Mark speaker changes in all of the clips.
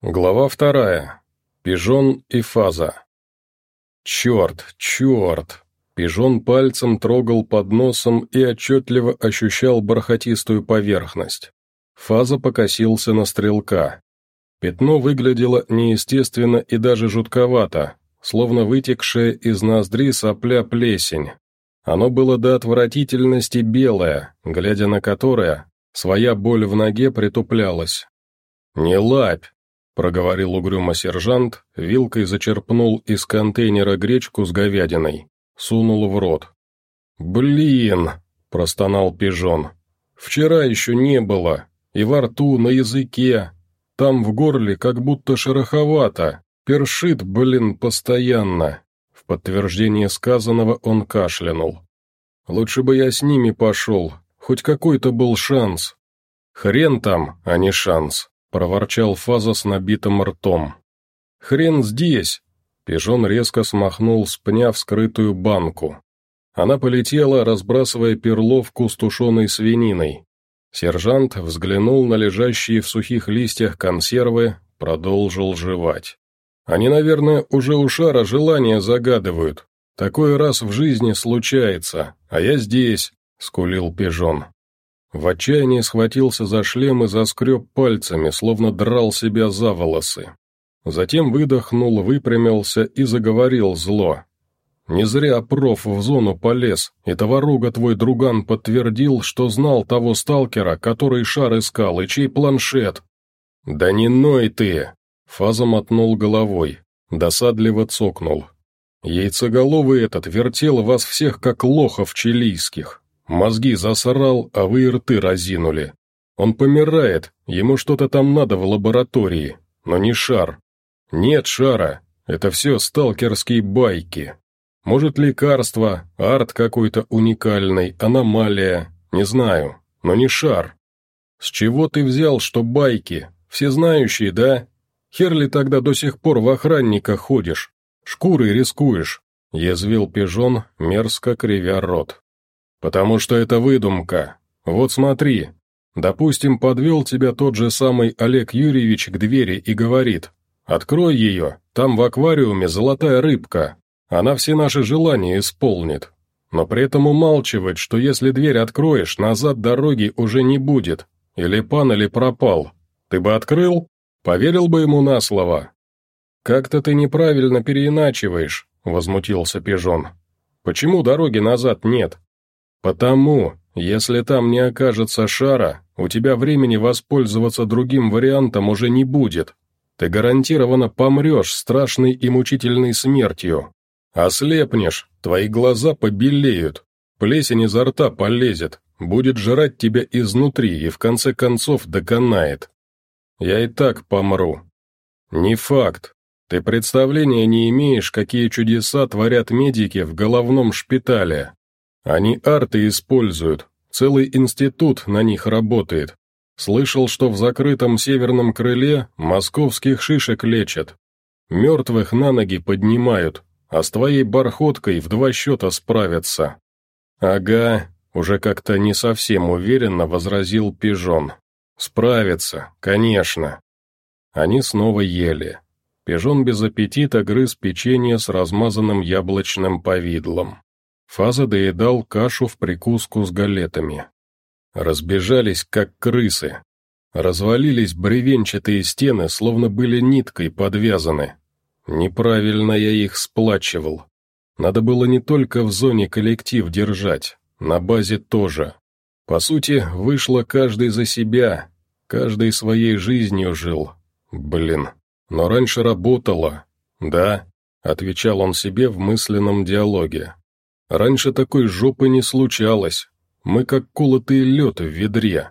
Speaker 1: Глава вторая. Пижон и фаза. Черт, черт. Пижон пальцем трогал под носом и отчетливо ощущал бархатистую поверхность. Фаза покосился на стрелка. Пятно выглядело неестественно и даже жутковато, словно вытекшая из ноздри сопля плесень. Оно было до отвратительности белое, глядя на которое, своя боль в ноге притуплялась. «Не лапь!» Проговорил угрюмо сержант, вилкой зачерпнул из контейнера гречку с говядиной, сунул в рот. «Блин!» – простонал пижон. «Вчера еще не было, и во рту, на языке, там в горле как будто шероховато, першит, блин, постоянно». В подтверждение сказанного он кашлянул. «Лучше бы я с ними пошел, хоть какой-то был шанс». «Хрен там, а не шанс», — проворчал Фаза с набитым ртом. «Хрен здесь!» Пижон резко смахнул с пня вскрытую банку. Она полетела, разбрасывая перловку с тушеной свининой. Сержант взглянул на лежащие в сухих листьях консервы, продолжил жевать. «Они, наверное, уже у шара желания загадывают. Такое раз в жизни случается, а я здесь», — скулил пижон. В отчаянии схватился за шлем и заскреб пальцами, словно драл себя за волосы. Затем выдохнул, выпрямился и заговорил зло. «Не зря проф в зону полез, и товаруга твой друган подтвердил, что знал того сталкера, который шар искал, и чей планшет». «Да не ной ты!» Фаза мотнул головой, досадливо цокнул. «Яйцеголовый этот вертел вас всех, как лохов чилийских. Мозги засрал, а вы рты разинули. Он помирает, ему что-то там надо в лаборатории, но не шар. Нет шара, это все сталкерские байки. Может, лекарство, арт какой-то уникальный, аномалия, не знаю, но не шар. С чего ты взял, что байки? Все знающие, да? Хер ли тогда до сих пор в охранниках ходишь? Шкурой рискуешь?» — язвил пижон, мерзко кривя рот. «Потому что это выдумка. Вот смотри. Допустим, подвел тебя тот же самый Олег Юрьевич к двери и говорит, «Открой ее, там в аквариуме золотая рыбка. Она все наши желания исполнит». Но при этом умалчивает, что если дверь откроешь, назад дороги уже не будет. Или пан, или пропал. Ты бы открыл? Поверил бы ему на слово?» «Как-то ты неправильно переиначиваешь», — возмутился Пижон. «Почему дороги назад нет? «Потому, если там не окажется шара, у тебя времени воспользоваться другим вариантом уже не будет. Ты гарантированно помрешь страшной и мучительной смертью. Ослепнешь, твои глаза побелеют, плесень изо рта полезет, будет жрать тебя изнутри и в конце концов доконает. Я и так помру. Не факт. Ты представления не имеешь, какие чудеса творят медики в головном шпитале. Они арты используют, целый институт на них работает. Слышал, что в закрытом северном крыле московских шишек лечат. Мертвых на ноги поднимают, а с твоей бархоткой в два счета справятся. Ага, уже как-то не совсем уверенно возразил Пижон. Справятся, конечно. Они снова ели. Пижон без аппетита грыз печенье с размазанным яблочным повидлом. Фаза доедал кашу в прикуску с галетами. Разбежались, как крысы. Развалились бревенчатые стены, словно были ниткой подвязаны. Неправильно я их сплачивал. Надо было не только в зоне коллектив держать, на базе тоже. По сути, вышло каждый за себя, каждый своей жизнью жил. Блин, но раньше работало. Да, отвечал он себе в мысленном диалоге. Раньше такой жопы не случалось. Мы как колотый лед в ведре.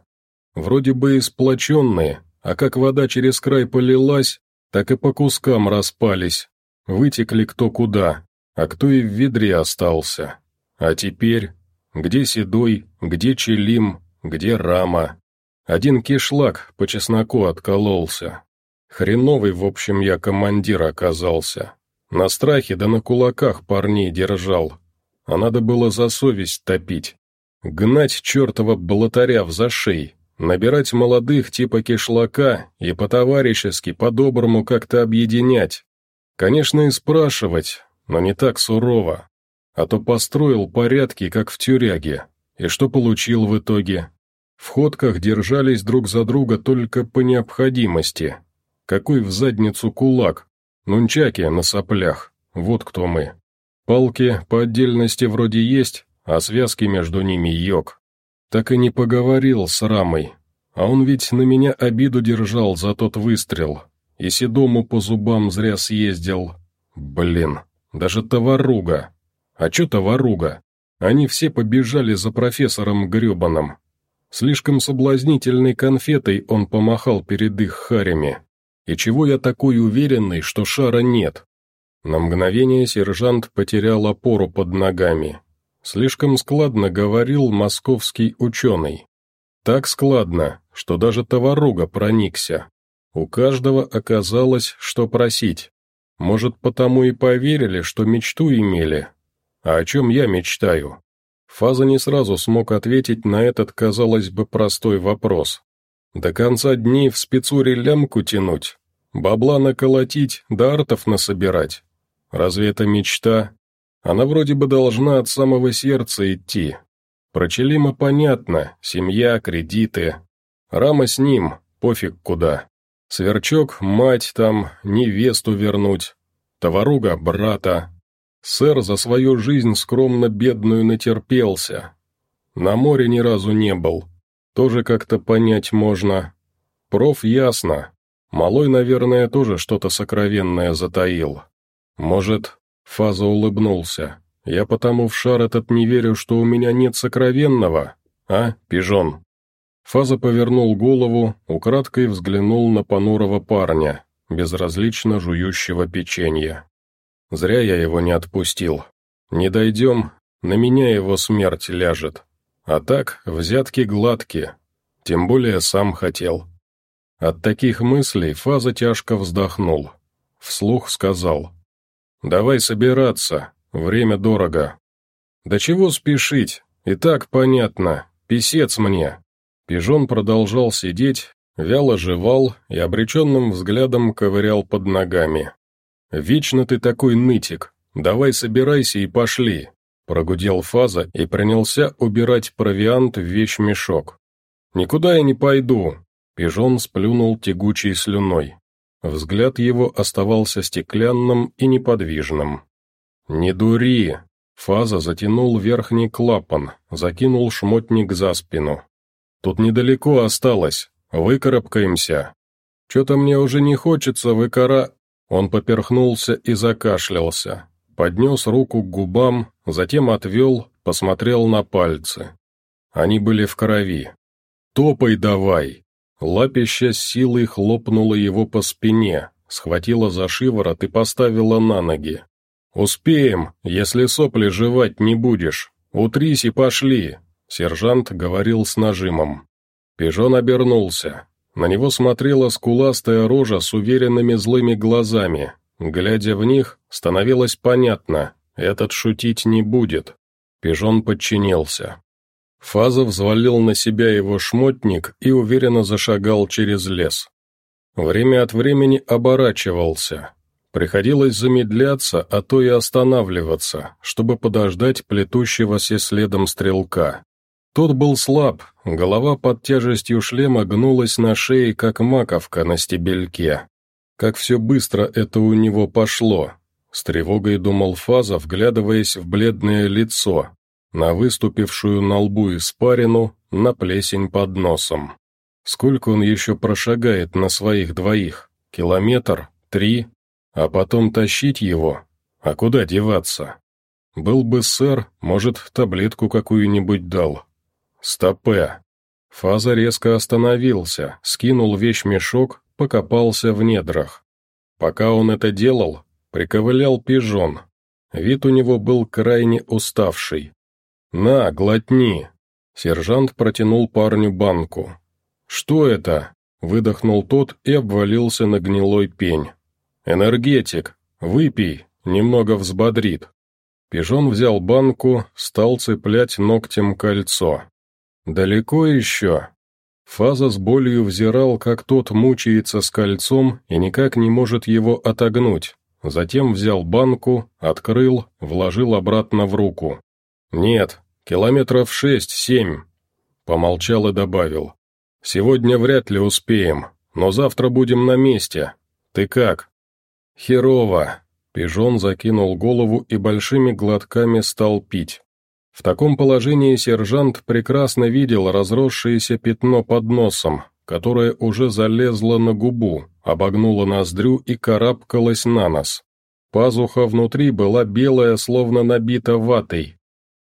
Speaker 1: Вроде бы и сплоченные, а как вода через край полилась, так и по кускам распались. Вытекли кто куда, а кто и в ведре остался. А теперь, где Седой, где Челим, где Рама? Один кишлак по чесноку откололся. Хреновый, в общем, я командир оказался. На страхе да на кулаках парней держал, а надо было за совесть топить. Гнать чертова болотаря в зашей, Набирать молодых типа кишлака и по-товарищески, по-доброму как-то объединять. Конечно, и спрашивать, но не так сурово. А то построил порядки, как в тюряге. И что получил в итоге? В ходках держались друг за друга только по необходимости. Какой в задницу кулак? Нунчаки на соплях. Вот кто мы. Палки по отдельности вроде есть, а связки между ними йог. Так и не поговорил с Рамой. А он ведь на меня обиду держал за тот выстрел. И Седому по зубам зря съездил. Блин, даже товаруга. А чё товаруга? Они все побежали за профессором Гребаном. Слишком соблазнительной конфетой он помахал перед их харями. И чего я такой уверенный, что шара нет? На мгновение сержант потерял опору под ногами. Слишком складно говорил московский ученый. Так складно, что даже товаруга проникся. У каждого оказалось, что просить. Может, потому и поверили, что мечту имели, а о чем я мечтаю? Фаза не сразу смог ответить на этот, казалось бы, простой вопрос. До конца дней в спецуре лямку тянуть, бабла наколотить, да артов насобирать. Разве это мечта? Она вроде бы должна от самого сердца идти. Про Челима понятно, семья, кредиты. Рама с ним, пофиг куда. Сверчок, мать там, невесту вернуть. Товаруга, брата, Сэр за свою жизнь скромно бедную натерпелся. На море ни разу не был. Тоже как-то понять можно. Проф ясно. Малой, наверное, тоже что-то сокровенное затаил. Может, Фаза улыбнулся. Я потому в шар этот не верю, что у меня нет сокровенного. А, пижон? Фаза повернул голову, украдкой взглянул на понурого парня, безразлично жующего печенье. Зря я его не отпустил. Не дойдем, на меня его смерть ляжет. А так, взятки гладкие. Тем более сам хотел. От таких мыслей Фаза тяжко вздохнул. Вслух сказал. «Давай собираться, время дорого». «Да чего спешить? И так понятно, писец мне». Пижон продолжал сидеть, вяло жевал и обреченным взглядом ковырял под ногами. «Вечно ты такой нытик. Давай собирайся и пошли», — прогудел Фаза и принялся убирать провиант в вещмешок. «Никуда я не пойду», — пижон сплюнул тягучей слюной. Взгляд его оставался стеклянным и неподвижным. «Не дури!» Фаза затянул верхний клапан, закинул шмотник за спину. «Тут недалеко осталось. Выкарабкаемся. Что-то мне уже не хочется выкара...» Он поперхнулся и закашлялся, поднес руку к губам, затем отвел, посмотрел на пальцы. Они были в крови. «Топай давай!» Лапища силой хлопнула его по спине, схватила за шиворот и поставила на ноги. «Успеем, если сопли жевать не будешь. Утрись и пошли!» Сержант говорил с нажимом. Пижон обернулся. На него смотрела скуластая рожа с уверенными злыми глазами. Глядя в них, становилось понятно, этот шутить не будет. Пижон подчинился. Фаза взвалил на себя его шмотник и уверенно зашагал через лес. Время от времени оборачивался. Приходилось замедляться, а то и останавливаться, чтобы подождать плетущегося следом стрелка. Тот был слаб, голова под тяжестью шлема гнулась на шее, как маковка на стебельке. Как все быстро это у него пошло. С тревогой думал Фаза, вглядываясь в бледное лицо, на выступившую на лбу испарину, на плесень под носом. Сколько он еще прошагает на своих двоих? Километр? Три? А потом тащить его? А куда деваться? Был бы сэр, может, таблетку какую-нибудь дал, Стопе. Фаза резко остановился, скинул вещмешок, покопался в недрах. Пока он это делал, приковылял пижон. Вид у него был крайне уставший. «На, глотни!» Сержант протянул парню банку. «Что это?» — выдохнул тот и обвалился на гнилой пень. «Энергетик! Выпей, немного взбодрит». Пижон взял банку, стал цеплять ногтем кольцо. «Далеко еще?» Фаза с болью взирал, как тот мучается с кольцом и никак не может его отогнуть. Затем взял банку, открыл, вложил обратно в руку. «Нет, километров шесть-семь», — помолчал и добавил. «Сегодня вряд ли успеем, но завтра будем на месте. Ты как?» «Херово», — Пижон закинул голову и большими глотками стал пить. В таком положении сержант прекрасно видел разросшееся пятно под носом, которое уже залезло на губу, обогнуло ноздрю и карабкалось на нос. Пазуха внутри была белая, словно набита ватой.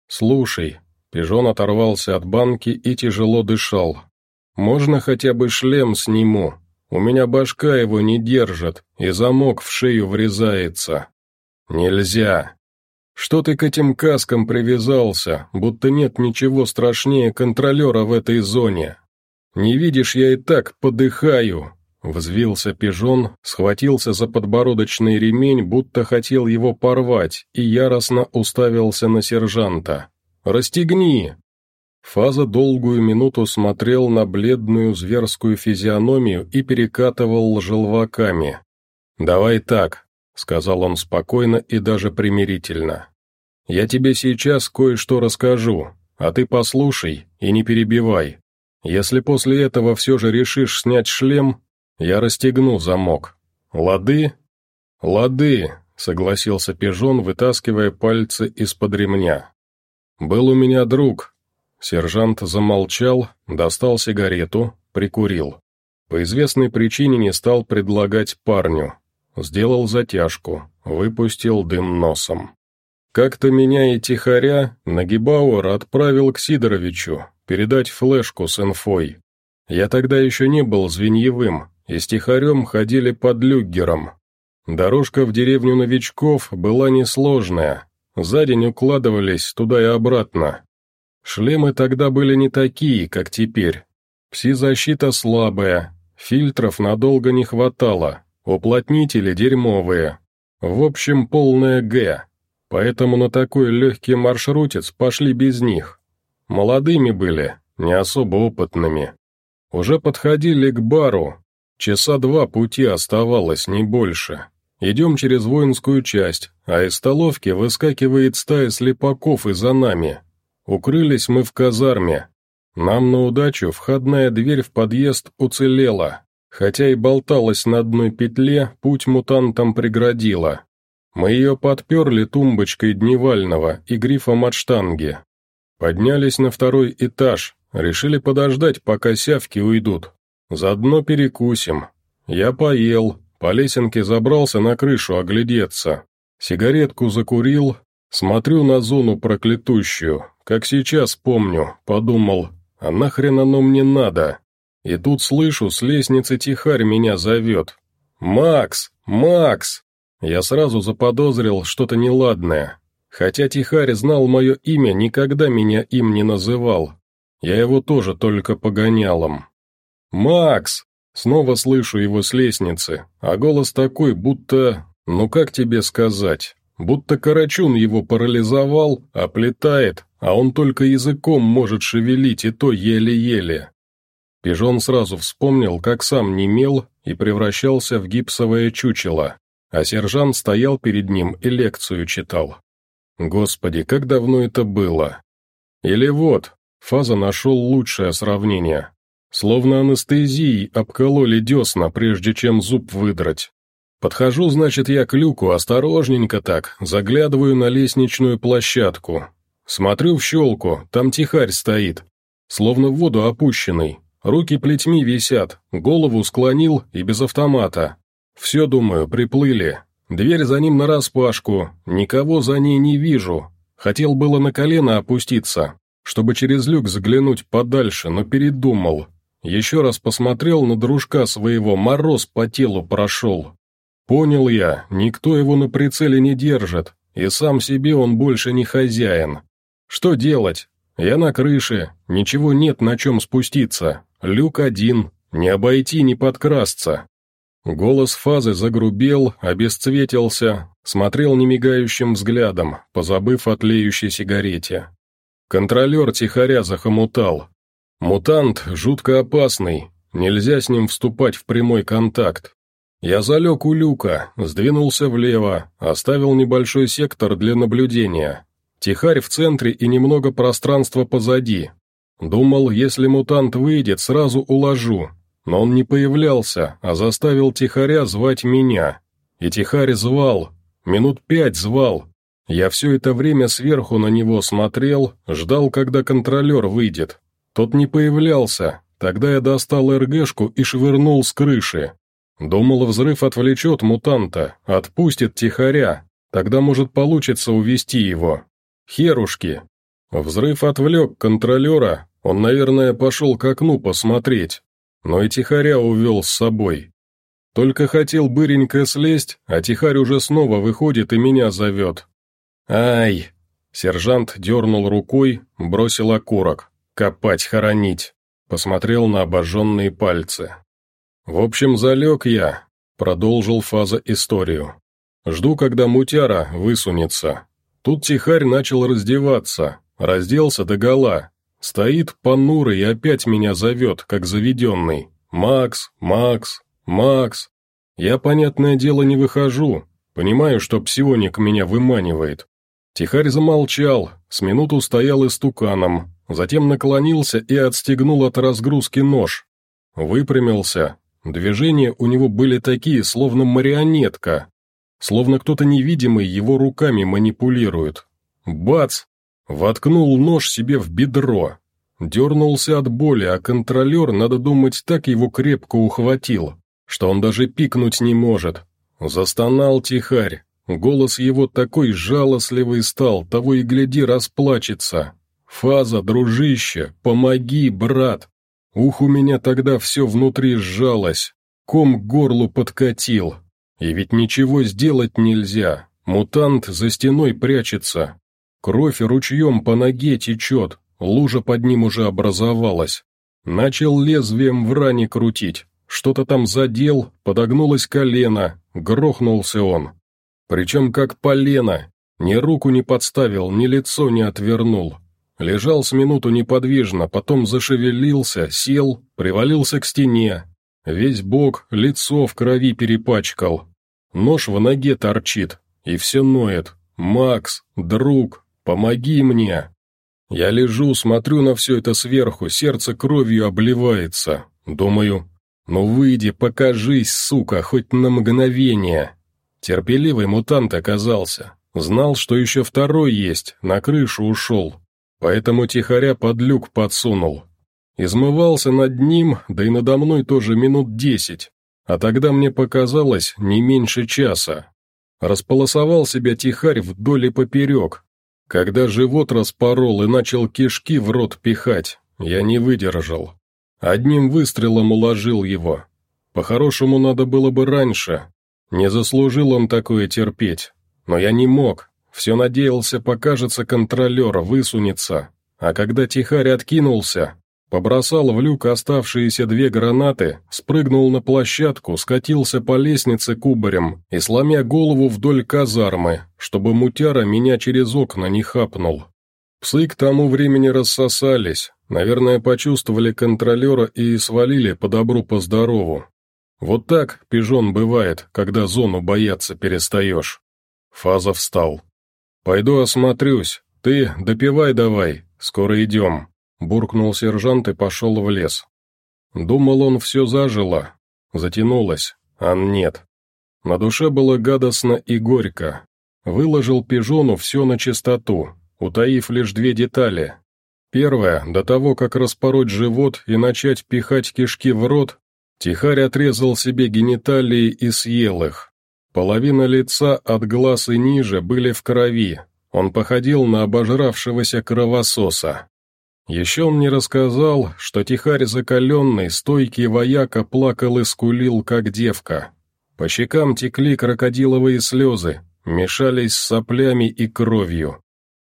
Speaker 1: «Слушай», — пижон оторвался от банки и тяжело дышал. «Можно хотя бы шлем сниму? У меня башка его не держит, и замок в шею врезается». «Нельзя», что ты к этим каскам привязался, будто нет ничего страшнее контролера в этой зоне? Не видишь, я и так подыхаю!» Взвился пижон, схватился за подбородочный ремень, будто хотел его порвать, и яростно уставился на сержанта. «Расстегни!» Фаза долгую минуту смотрел на бледную зверскую физиономию и перекатывал желваками. «Давай так, — сказал он спокойно и даже примирительно. «Я тебе сейчас кое-что расскажу, а ты послушай и не перебивай. Если после этого все же решишь снять шлем, я расстегну замок. Лады?» «Лады», — согласился Пижон, вытаскивая пальцы из-под ремня. «Был у меня друг». Сержант замолчал, достал сигарету, прикурил. По известной причине не стал предлагать парню, Сделал затяжку, выпустил дым носом. Как-то меня и тихоря Нагибауэр отправил к Сидоровичу передать флешку с инфой. Я тогда еще не был звеньевым, и с тихарем ходили под люггером. Дорожка в деревню новичков была несложная, за день укладывались туда и обратно. Шлемы тогда были не такие, как теперь. Пси-защита слабая, фильтров надолго не хватало, Уплотнители дерьмовые. В общем, полная «Г». Поэтому на такой легкий маршрутец пошли без них. Молодыми были, не особо опытными. Уже подходили к бару. Часа два пути оставалось, не больше. Идем через воинскую часть, а из столовки выскакивает стая слепаков и за нами. Укрылись мы в казарме. Нам на удачу входная дверь в подъезд уцелела, Хотя и болталась на одной петле, путь мутантам преградила. Мы ее подперли тумбочкой дневального и грифом от штанги. Поднялись на второй этаж, решили подождать, пока сявки уйдут. Заодно перекусим. Я поел, по лесенке забрался на крышу оглядеться. Сигаретку закурил, смотрю на зону проклятущую, как сейчас помню, подумал, а нахрен оно мне надо? И тут слышу, с лестницы тихарь меня зовет. «Макс! Макс!» Я сразу заподозрил что-то неладное. Хотя тихарь знал мое имя, никогда меня им не называл. Я его тоже только погонялом. «Макс!» Снова слышу его с лестницы, а голос такой, будто... Ну как тебе сказать? Будто Карачун его парализовал, оплетает, а он только языком может шевелить, и то еле-еле. Пижон сразу вспомнил, как сам немел и превращался в гипсовое чучело, а сержант стоял перед ним и лекцию читал. Господи, как давно это было! Или вот, Фаза нашел лучшее сравнение. Словно анестезией обкололи десна, прежде чем зуб выдрать. Подхожу, значит, я к люку, осторожненько так, заглядываю на лестничную площадку. Смотрю в щелку, там тихарь стоит, словно в воду опущенный, Руки плетьми висят, голову склонил и без автомата. Все, думаю, приплыли. Дверь за ним нараспашку, никого за ней не вижу. Хотел было на колено опуститься, чтобы через люк заглянуть подальше, но передумал. Еще раз посмотрел на дружка своего, мороз по телу прошел. Понял я, никто его на прицеле не держит, и сам себе он больше не хозяин. Что делать? Я на крыше, ничего нет на чем спуститься, Люк один, не обойти, не подкрасться. Голос фазы загрубел, обесцветился, смотрел немигающим взглядом, позабыв о тлеющей сигарете. Контролер тихоря захомутал. Мутант жутко опасный, нельзя с ним вступать в прямой контакт. Я залег у люка, сдвинулся влево, оставил небольшой сектор для наблюдения. Тихарь в центре и немного пространства позади. Думал, если мутант выйдет, сразу уложу. Но он не появлялся, а заставил Тихаря звать меня. И Тихарь звал, минут пять звал. Я все это время сверху на него смотрел, ждал, когда контролер выйдет. Тот не появлялся, тогда я достал РГшку и швырнул с крыши. Думал, взрыв отвлечет мутанта, отпустит Тихаря, тогда может получится увести его. Херушки. Взрыв отвлек контролера, он, наверное, пошел к окну посмотреть, но и Тихаря увел с собой. Только хотел быренько слезть, а Тихарь уже снова выходит и меня зовет. «Ай!» Сержант дернул рукой, бросил окурок. «Копать, хоронить!» Посмотрел на обожженные пальцы. «В общем, залег я», — продолжил Фаза историю. «Жду, когда мутяра высунется. Тут тихарь начал раздеваться, разделся догола. Стоит понурый и опять меня зовет, как заведенный. «Макс, Макс, Макс». Я, понятное дело, не выхожу. Понимаю, что псионик меня выманивает. Тихарь замолчал, с минуту стоял истуканом, затем наклонился и отстегнул от разгрузки нож. Выпрямился, Движения у него были такие, словно марионетка, словно кто-то невидимый его руками манипулирует. Бац! Воткнул нож себе в бедро. Дернулся от боли, а контролер, надо думать, так его крепко ухватил, что он даже пикнуть не может. Застонал тихарь. Голос его такой жалостливый стал, того и гляди расплачется. «Фаза, дружище, помоги, брат!» Ух, у меня тогда все внутри сжалось, ком к горлу подкатил. И ведь ничего сделать нельзя, мутант за стеной прячется. Кровь ручьем по ноге течет, лужа под ним уже образовалась. Начал лезвием в ране крутить, что-то там задел, подогнулось колено, грохнулся он. Причем как полено, ни руку не подставил, ни лицо не отвернул. Лежал с минуту неподвижно, потом зашевелился, сел, привалился к стене. Весь бок, лицо в крови перепачкал. Нож в ноге торчит, и все ноет. «Макс, друг, помоги мне!» Я лежу, смотрю на все это сверху, сердце кровью обливается. Думаю, ну выйди, покажись, сука, хоть на мгновение. Терпеливый мутант оказался. Знал, что еще второй есть, на крышу ушел. Поэтому тихоря под люк подсунул. Измывался над ним, да и надо мной тоже минут десять, а тогда мне показалось не меньше часа. Располосовал себя тихарь вдоль и поперек. Когда живот распорол и начал кишки в рот пихать, я не выдержал. Одним выстрелом уложил его. По-хорошему надо было бы раньше. Не заслужил он такое терпеть. Но я не мог, все надеялся, покажется контролер, высунется. А когда тихарь откинулся, побросал в люк оставшиеся две гранаты, спрыгнул на площадку, скатился по лестнице кубарем и, сломя голову вдоль казармы, чтобы мутяра меня через окна не хапнул. Псы к тому времени рассосались, наверное, почувствовали контролера и свалили по добру, по здорову. Вот так, пижон, бывает, когда зону бояться перестаешь. Фаза встал. «Пойду осмотрюсь. Ты допивай давай, скоро идем», — буркнул сержант и пошел в лес. Думал он, все зажило, затянулось, а нет. На душе было гадостно и горько. Выложил пижону все на чистоту, утаив лишь две детали. Первое, до того, как распороть живот и начать пихать кишки в рот, Тихарь отрезал себе гениталии и съел их. Половина лица от глаз и ниже были в крови, он походил на обожравшегося кровососа. Еще он мне рассказал, что тихарь закаленный, стойкий вояка плакал и скулил, как девка. По щекам текли крокодиловые слезы, мешались с соплями и кровью.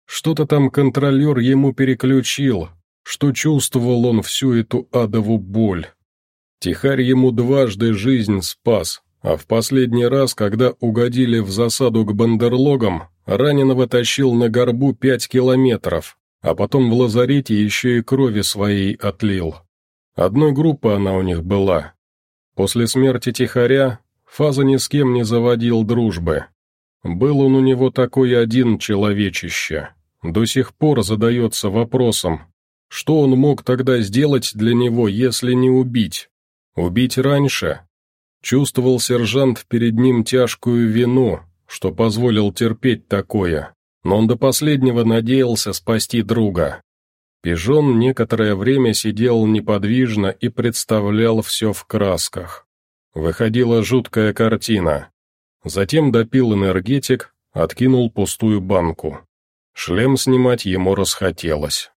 Speaker 1: Что-то там контролер ему переключил, что чувствовал он всю эту адову боль. Тихарь ему дважды жизнь спас, а в последний раз, когда угодили в засаду к бандерлогам, раненого тащил на горбу пять километров, а потом в лазарете еще и крови своей отлил. Одной группы она у них была. После смерти Тихаря Фаза ни с кем не заводил дружбы. Был он у него такой один человечище. До сих пор задается вопросом, что он мог тогда сделать для него, если не убить? Убить раньше? Чувствовал сержант перед ним тяжкую вину, что позволил терпеть такое, но он до последнего надеялся спасти друга. Пижон некоторое время сидел неподвижно и представлял все в красках. Выходила жуткая картина. Затем допил энергетик, откинул пустую банку. Шлем снимать ему расхотелось.